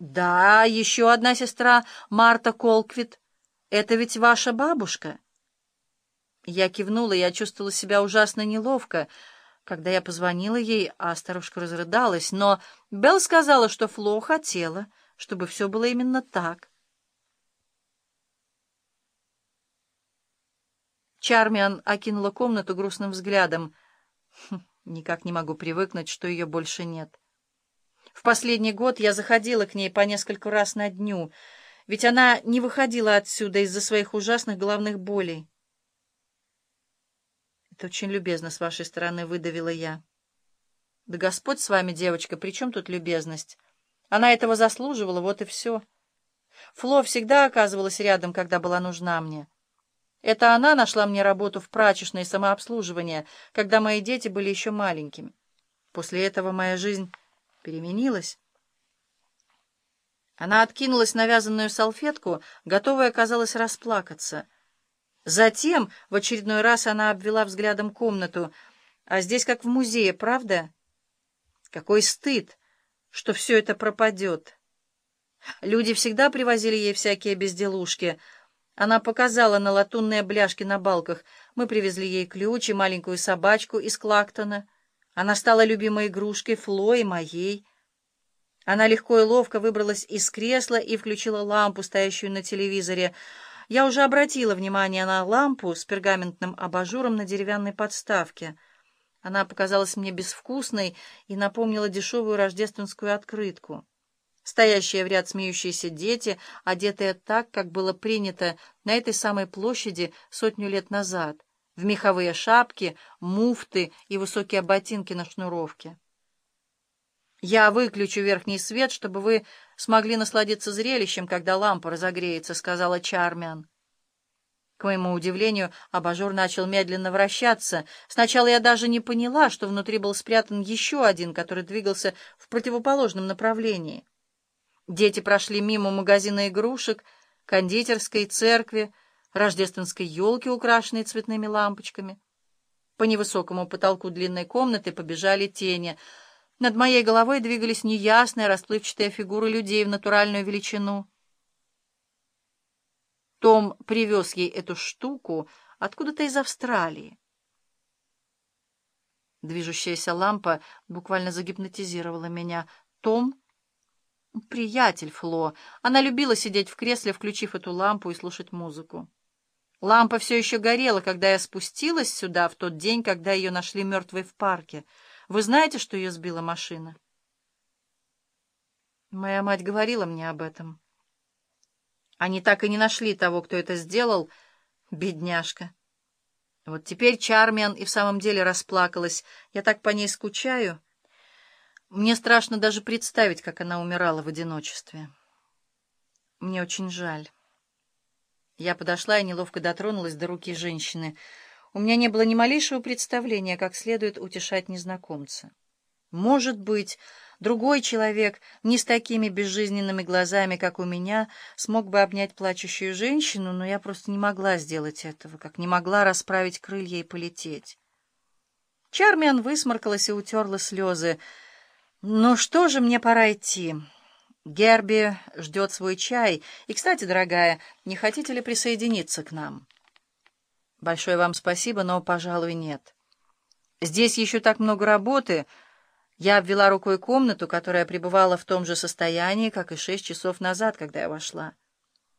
Да, еще одна сестра, Марта Колквит. Это ведь ваша бабушка. Я кивнула, я чувствовала себя ужасно неловко, когда я позвонила ей, а старушка разрыдалась, но Белл сказала, что Фло хотела, чтобы все было именно так. Чармиан окинула комнату грустным взглядом. Хм, никак не могу привыкнуть, что ее больше нет. В последний год я заходила к ней по несколько раз на дню, ведь она не выходила отсюда из-за своих ужасных головных болей. «Это очень любезно с вашей стороны», — выдавила я. «Да Господь с вами, девочка, при чем тут любезность? Она этого заслуживала, вот и все. Фло всегда оказывалась рядом, когда была нужна мне. Это она нашла мне работу в прачечной самообслуживание, когда мои дети были еще маленькими. После этого моя жизнь переменилась. Она откинулась на вязаную салфетку, готовая, казалось, расплакаться. Затем в очередной раз она обвела взглядом комнату. А здесь как в музее, правда? Какой стыд, что все это пропадет. Люди всегда привозили ей всякие безделушки. Она показала на латунные бляшки на балках. Мы привезли ей ключ и маленькую собачку из Клактона. Она стала любимой игрушкой Фло и моей. Она легко и ловко выбралась из кресла и включила лампу, стоящую на телевизоре. Я уже обратила внимание на лампу с пергаментным абажуром на деревянной подставке. Она показалась мне безвкусной и напомнила дешевую рождественскую открытку. Стоящие в ряд смеющиеся дети, одетые так, как было принято на этой самой площади сотню лет назад — в меховые шапки, муфты и высокие ботинки на шнуровке. «Я выключу верхний свет, чтобы вы смогли насладиться зрелищем, когда лампа разогреется», — сказала Чармиан. К моему удивлению, абажур начал медленно вращаться. Сначала я даже не поняла, что внутри был спрятан еще один, который двигался в противоположном направлении. Дети прошли мимо магазина игрушек, кондитерской, церкви, рождественской елки, украшенной цветными лампочками. По невысокому потолку длинной комнаты побежали тени. Над моей головой двигались неясные расплывчатые фигуры людей в натуральную величину. Том привез ей эту штуку откуда-то из Австралии. Движущаяся лампа буквально загипнотизировала меня. Том — приятель Фло. Она любила сидеть в кресле, включив эту лампу и слушать музыку. Лампа все еще горела, когда я спустилась сюда в тот день, когда ее нашли мертвой в парке. Вы знаете, что ее сбила машина? Моя мать говорила мне об этом. Они так и не нашли того, кто это сделал, бедняжка. Вот теперь Чармиан и в самом деле расплакалась. Я так по ней скучаю. Мне страшно даже представить, как она умирала в одиночестве. Мне очень жаль. Я подошла и неловко дотронулась до руки женщины. У меня не было ни малейшего представления, как следует утешать незнакомца. Может быть, другой человек, не с такими безжизненными глазами, как у меня, смог бы обнять плачущую женщину, но я просто не могла сделать этого, как не могла расправить крылья и полететь. Чармиан высморкалась и утерла слезы. «Ну что же, мне пора идти». Герби ждет свой чай. И, кстати, дорогая, не хотите ли присоединиться к нам? Большое вам спасибо, но, пожалуй, нет. Здесь еще так много работы. Я обвела рукой комнату, которая пребывала в том же состоянии, как и шесть часов назад, когда я вошла.